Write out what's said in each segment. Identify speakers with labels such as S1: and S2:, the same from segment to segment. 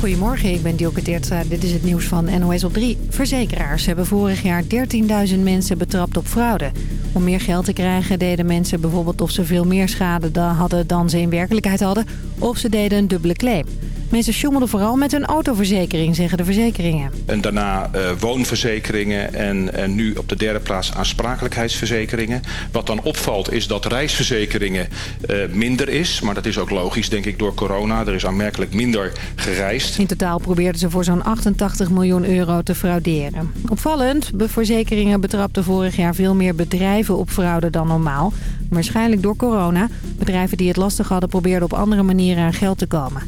S1: Goedemorgen, ik ben Dielke Teertstra. Dit is het nieuws van NOS op 3. Verzekeraars hebben vorig jaar 13.000 mensen betrapt op fraude. Om meer geld te krijgen deden mensen bijvoorbeeld of ze veel meer schade hadden dan ze in werkelijkheid hadden... of ze deden een dubbele claim. Mensen sjommelden vooral met hun autoverzekering, zeggen de verzekeringen.
S2: En daarna uh, woonverzekeringen en, en nu op de derde plaats aansprakelijkheidsverzekeringen. Wat dan opvalt is dat reisverzekeringen uh, minder is. Maar dat is ook logisch, denk ik, door corona. Er is aanmerkelijk minder gereisd.
S1: In totaal probeerden ze voor zo'n 88 miljoen euro te frauderen. Opvallend, verzekeringen betrapten vorig jaar veel meer bedrijven op fraude dan normaal. Waarschijnlijk door corona. Bedrijven die het lastig hadden probeerden op andere manieren aan geld te komen.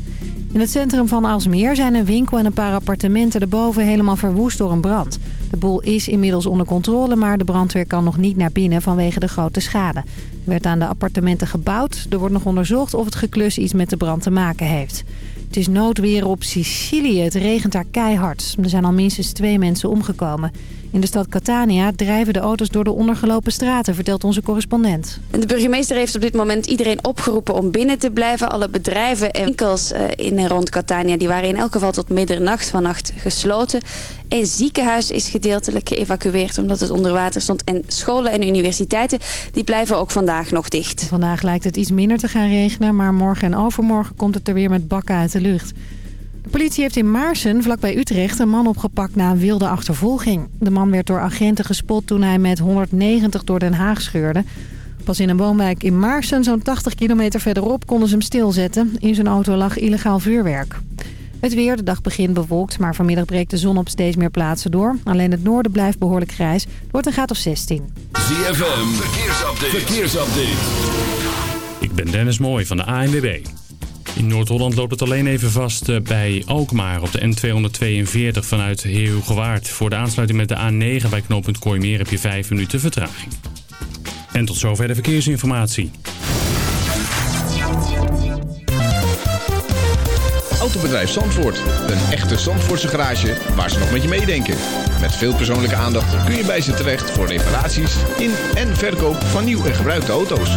S1: In het centrum van Alsmeer zijn een winkel en een paar appartementen erboven helemaal verwoest door een brand. De boel is inmiddels onder controle, maar de brandweer kan nog niet naar binnen vanwege de grote schade. Er werd aan de appartementen gebouwd. Er wordt nog onderzocht of het geklus iets met de brand te maken heeft. Het is noodweer op Sicilië. Het regent daar keihard. Er zijn al minstens twee mensen omgekomen. In de stad Catania drijven de auto's door de ondergelopen straten, vertelt onze correspondent.
S3: De burgemeester heeft op dit moment iedereen opgeroepen om binnen te blijven. Alle bedrijven en winkels eh, in en rond Catania die waren in elk geval tot middernacht vannacht gesloten. Een ziekenhuis is gedeeltelijk geëvacueerd omdat het onder water stond. En scholen en universiteiten die blijven ook vandaag nog dicht.
S1: Vandaag lijkt het iets minder te gaan regenen, maar morgen en overmorgen komt het er weer met bakken uit de lucht. De politie heeft in Maarsen, vlakbij Utrecht, een man opgepakt na een wilde achtervolging. De man werd door agenten gespot toen hij met 190 door Den Haag scheurde. Pas in een woonwijk in Maarsen, zo'n 80 kilometer verderop, konden ze hem stilzetten. In zijn auto lag illegaal vuurwerk. Het weer, de dag begint bewolkt, maar vanmiddag breekt de zon op steeds meer plaatsen door. Alleen het noorden blijft behoorlijk grijs. Het wordt een graad of 16.
S4: ZFM, verkeersupdate. verkeersupdate. Ik ben Dennis Mooij van de ANWB. In Noord-Holland loopt het alleen even vast eh, bij Alkmaar op de N242 vanuit Heerhugowaard. Voor de aansluiting met de A9 bij knooppunt Kooimeer heb je 5 minuten vertraging. En tot zover de verkeersinformatie.
S5: Autobedrijf Zandvoort. Een echte Zandvoortse garage waar ze nog met je meedenken. Met veel persoonlijke aandacht kun je bij ze terecht voor reparaties in en verkoop van nieuw en gebruikte auto's.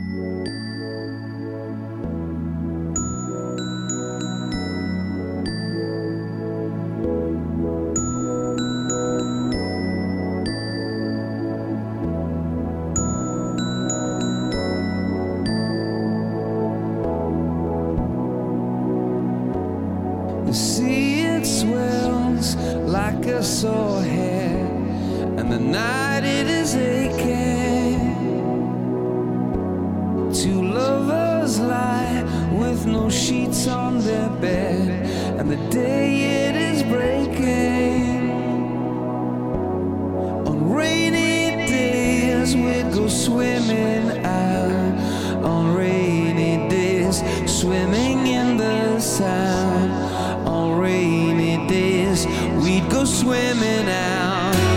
S6: Go swimming out.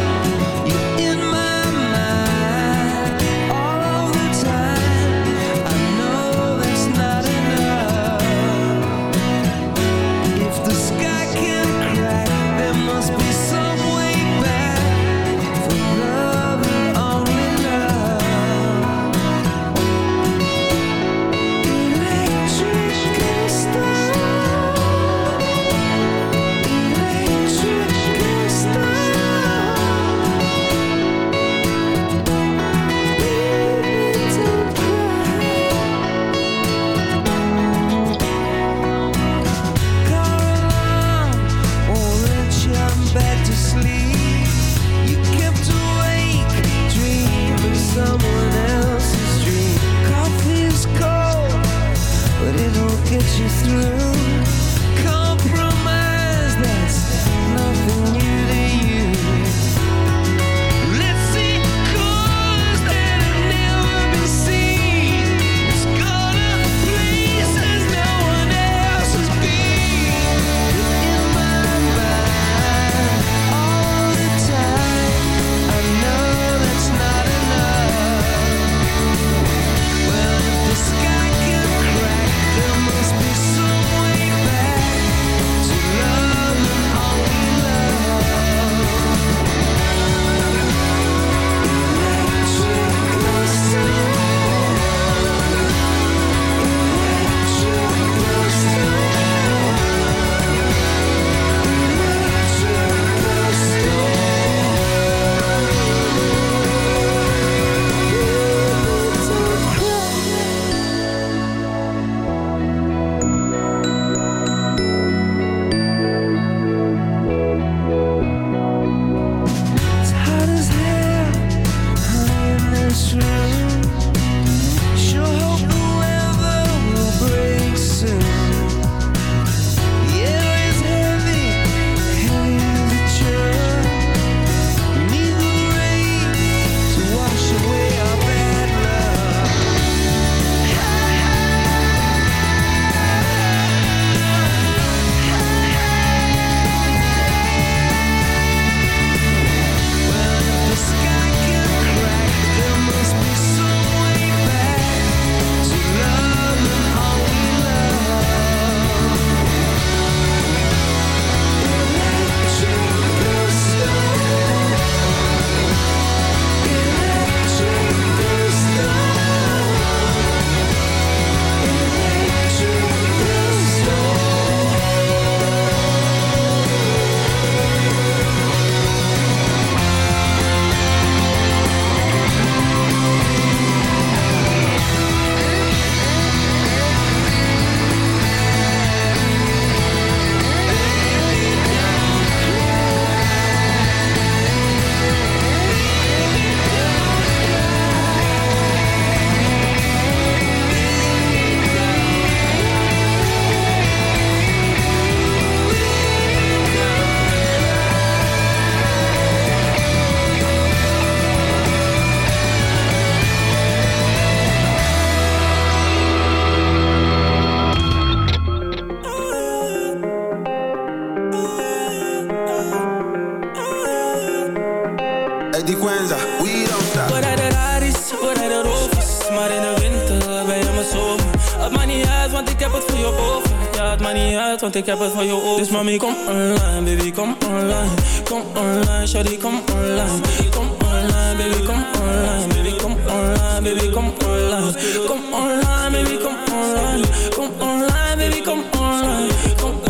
S7: Die Quenza, we don't stop.
S8: We rijden Raris, we rijden Rovers, maar in de winter ben je mijn zomer. Het maakt niet uit, want ik heb het voor je over. Ja, het maakt niet uit, want ik heb het voor je over. Dus mami, kom online, baby, kom online. Kom online, shawty, kom online. Kom online, baby, kom online. Baby, kom online, baby, kom online. Kom online, baby, kom online. Kom online, baby, kom online.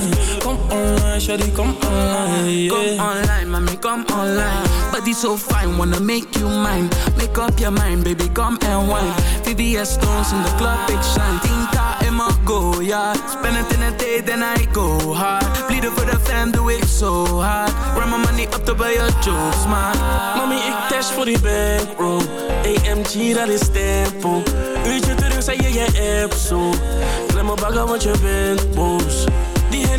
S8: Online. Kom online, shawty, come online, yeah.
S9: Come online, mommy, come online. Body so fine, wanna make you mine. Make up your mind, baby, come and wine. VVS stones in the club, big shine. Tinta in my go, yeah. Spend it in a day, then I go hard. Bleeden voor de fam, doe ik zo hard. Run my money up to buy your jokes, man.
S8: Mami, ik dash voor die bankroll. AMG, dat is tempo. Uurtje terug, zei je je app zo. Klem me bagger, want je bent boos.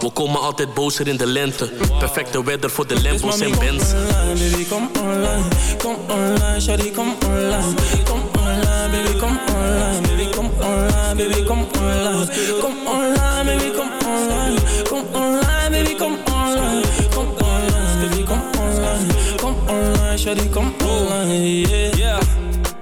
S10: We komen altijd bozer in de lente. Perfecte weather voor de Lambos en Benz.
S8: Baby, kom online, kom online, shawty, kom online. Kom online, baby, kom online. Baby, kom online, baby, kom online. Kom online, baby, kom online. Kom online, baby, kom online. Kom online, baby, kom online. Kom online, shawty, kom online, yeah.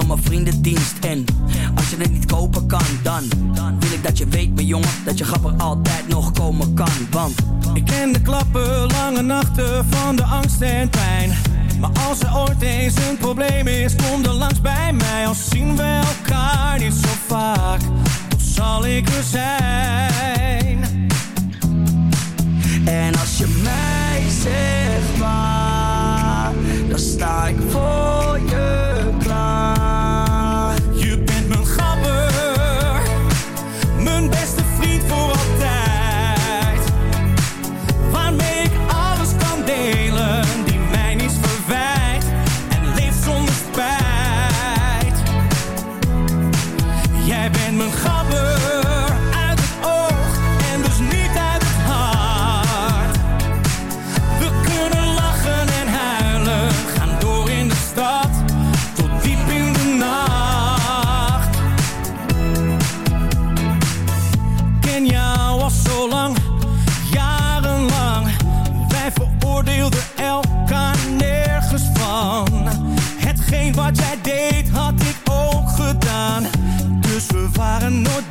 S11: om mijn een vriendendienst. En als je het niet kopen kan, dan Wil ik dat je weet, mijn jongen Dat je grappig altijd nog komen kan. Want
S12: ik ken de klappen, lange nachten Van de angst en pijn. Maar als er ooit eens een probleem is Kom dan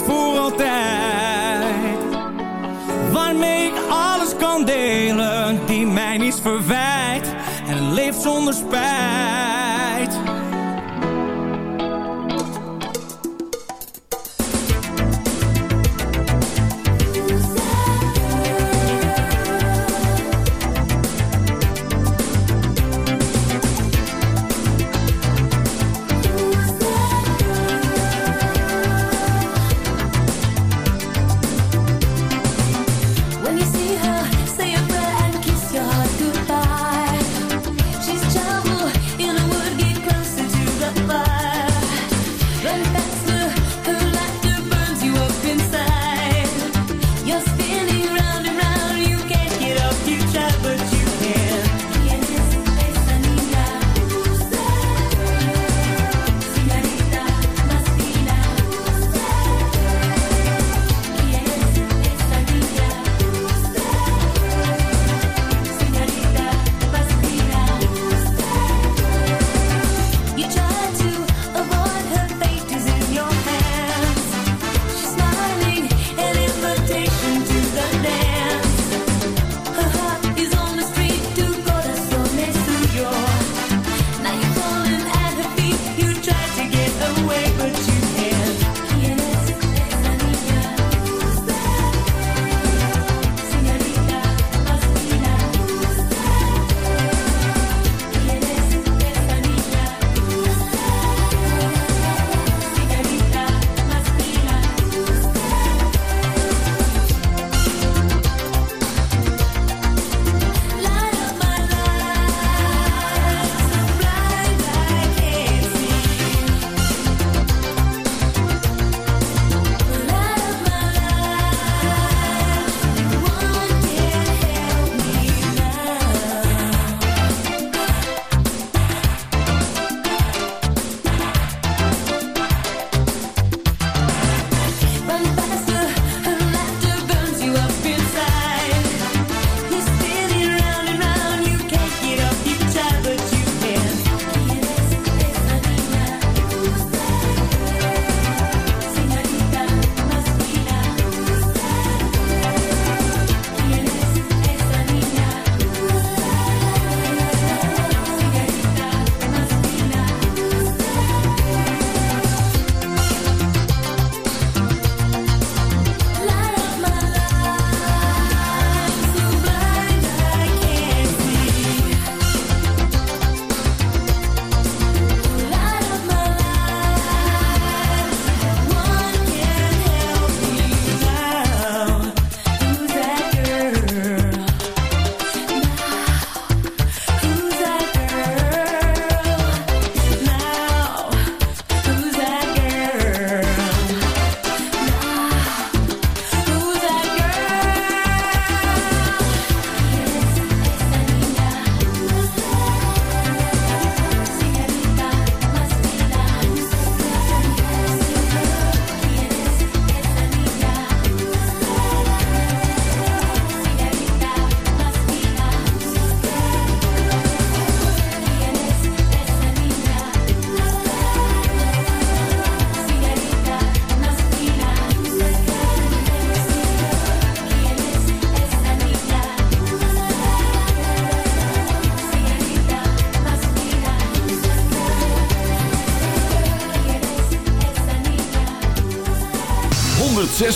S11: voor
S12: altijd. Waarmee ik alles kan delen, die mij niets verwijt en leeft zonder spijt.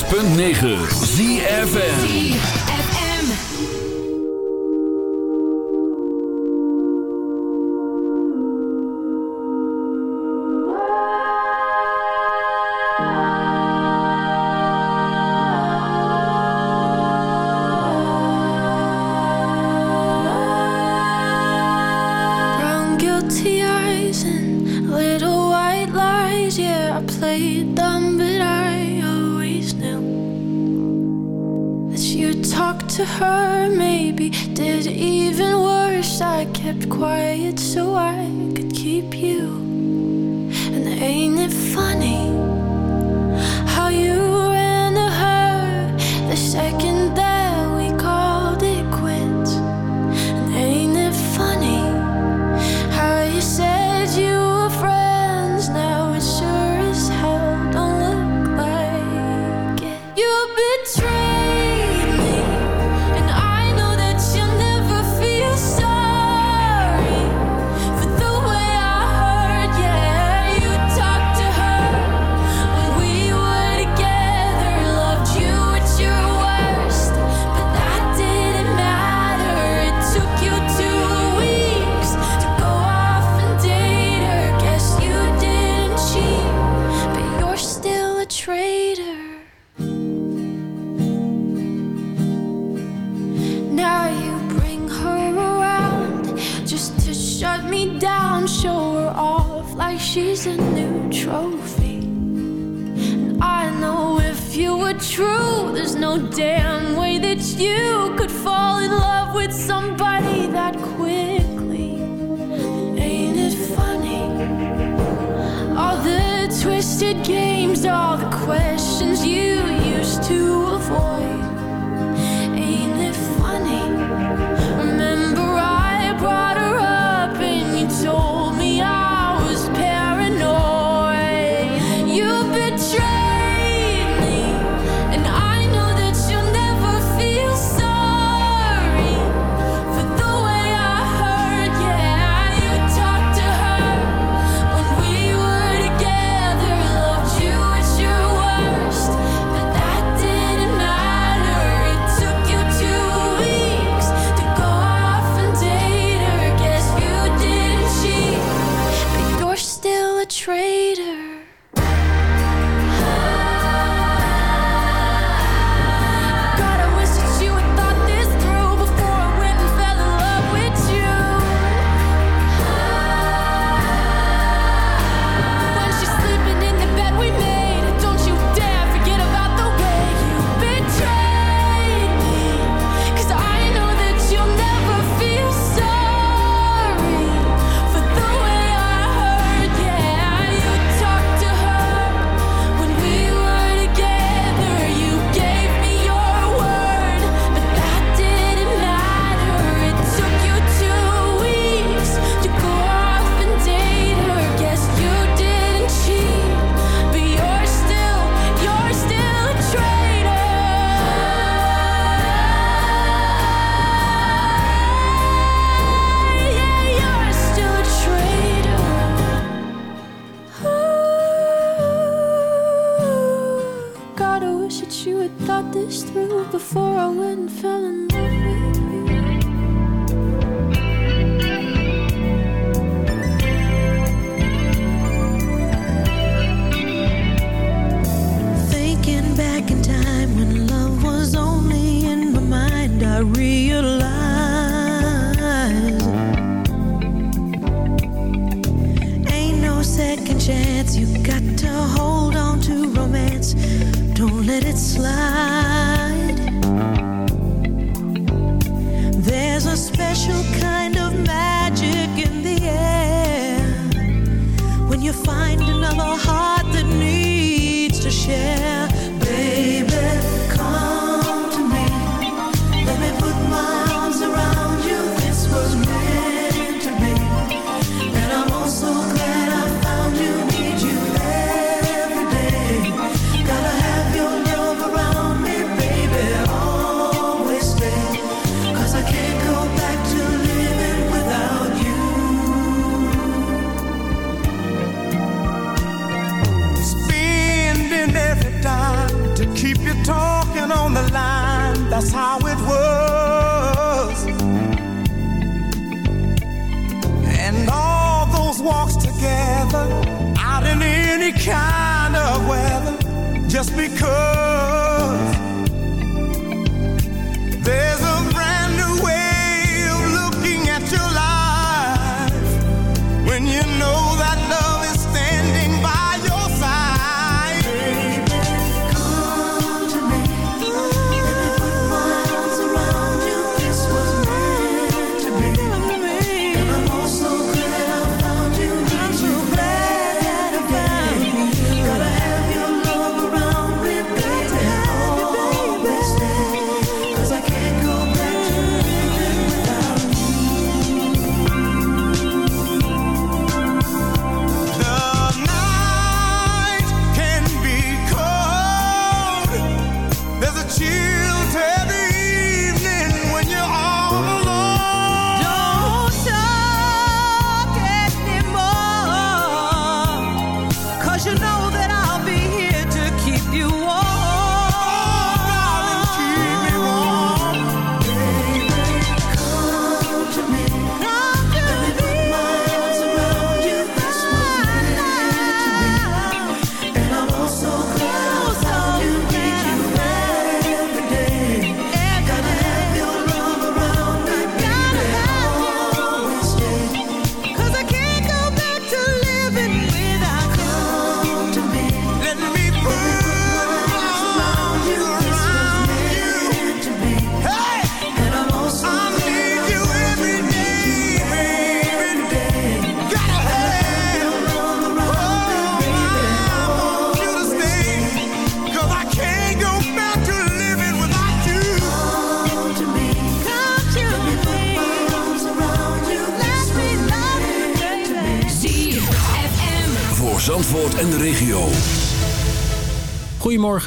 S13: 106.9 you
S14: talked to her, maybe did even worse. I kept quiet so I could keep you. And ain't it funny? she's in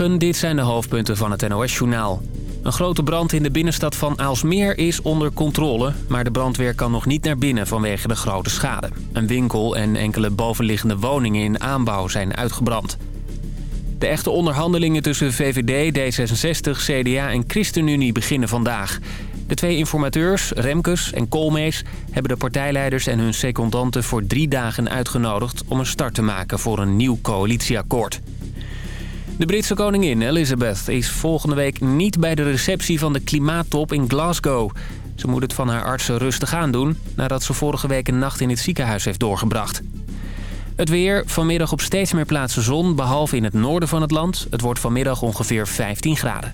S15: Dit zijn de hoofdpunten van het NOS-journaal. Een grote brand in de binnenstad van Aalsmeer is onder controle... maar de brandweer kan nog niet naar binnen vanwege de grote schade. Een winkel en enkele bovenliggende woningen in aanbouw zijn uitgebrand. De echte onderhandelingen tussen VVD, D66, CDA en ChristenUnie beginnen vandaag. De twee informateurs, Remkes en Koolmees... hebben de partijleiders en hun secondanten voor drie dagen uitgenodigd... om een start te maken voor een nieuw coalitieakkoord. De Britse koningin Elizabeth is volgende week niet bij de receptie van de klimaattop in Glasgow. Ze moet het van haar artsen rustig aandoen... nadat ze vorige week een nacht in het ziekenhuis heeft doorgebracht. Het weer, vanmiddag op steeds meer plaatsen zon, behalve in het noorden van het land. Het wordt vanmiddag ongeveer 15 graden.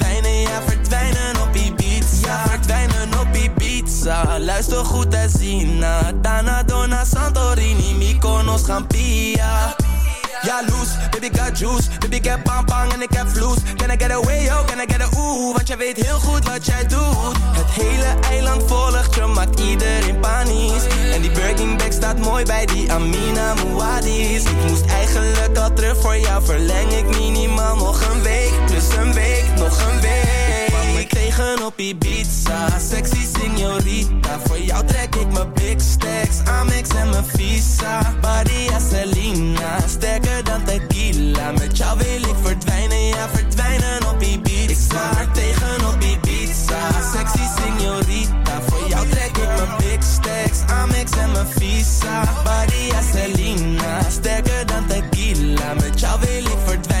S16: Ibiza Luister goed en zien na. Dana, Dona, Santorini Mykonos, Gampia. Ja, loose, baby got juice. Baby ik heb bang bang en ik heb vloes. Can I get away, yo, can I get a ooh? Want jij weet heel goed wat jij doet. Het hele eiland volgt je, maakt iedereen panisch. En die Birkin bag staat mooi bij die Amina Muadis Ik moest eigenlijk al terug voor jou Verleng ik minimaal nog een week. Plus een week, nog een week vliegen op Ibiza. Sexy señorita. voor jou trek ik mijn big stacks. Amex en mijn visa. Maria Celina, sterker dan tequila.
S17: Met jou wil ik verdwijnen, ja verdwijnen op Ibiza.
S18: Ik tegen op Ibiza. Sexy señorita. voor jou trek ik mijn big
S12: stacks. Amex en mijn visa. Maria Celina, sterker dan tequila. Met
S19: jou wil ik verdwijnen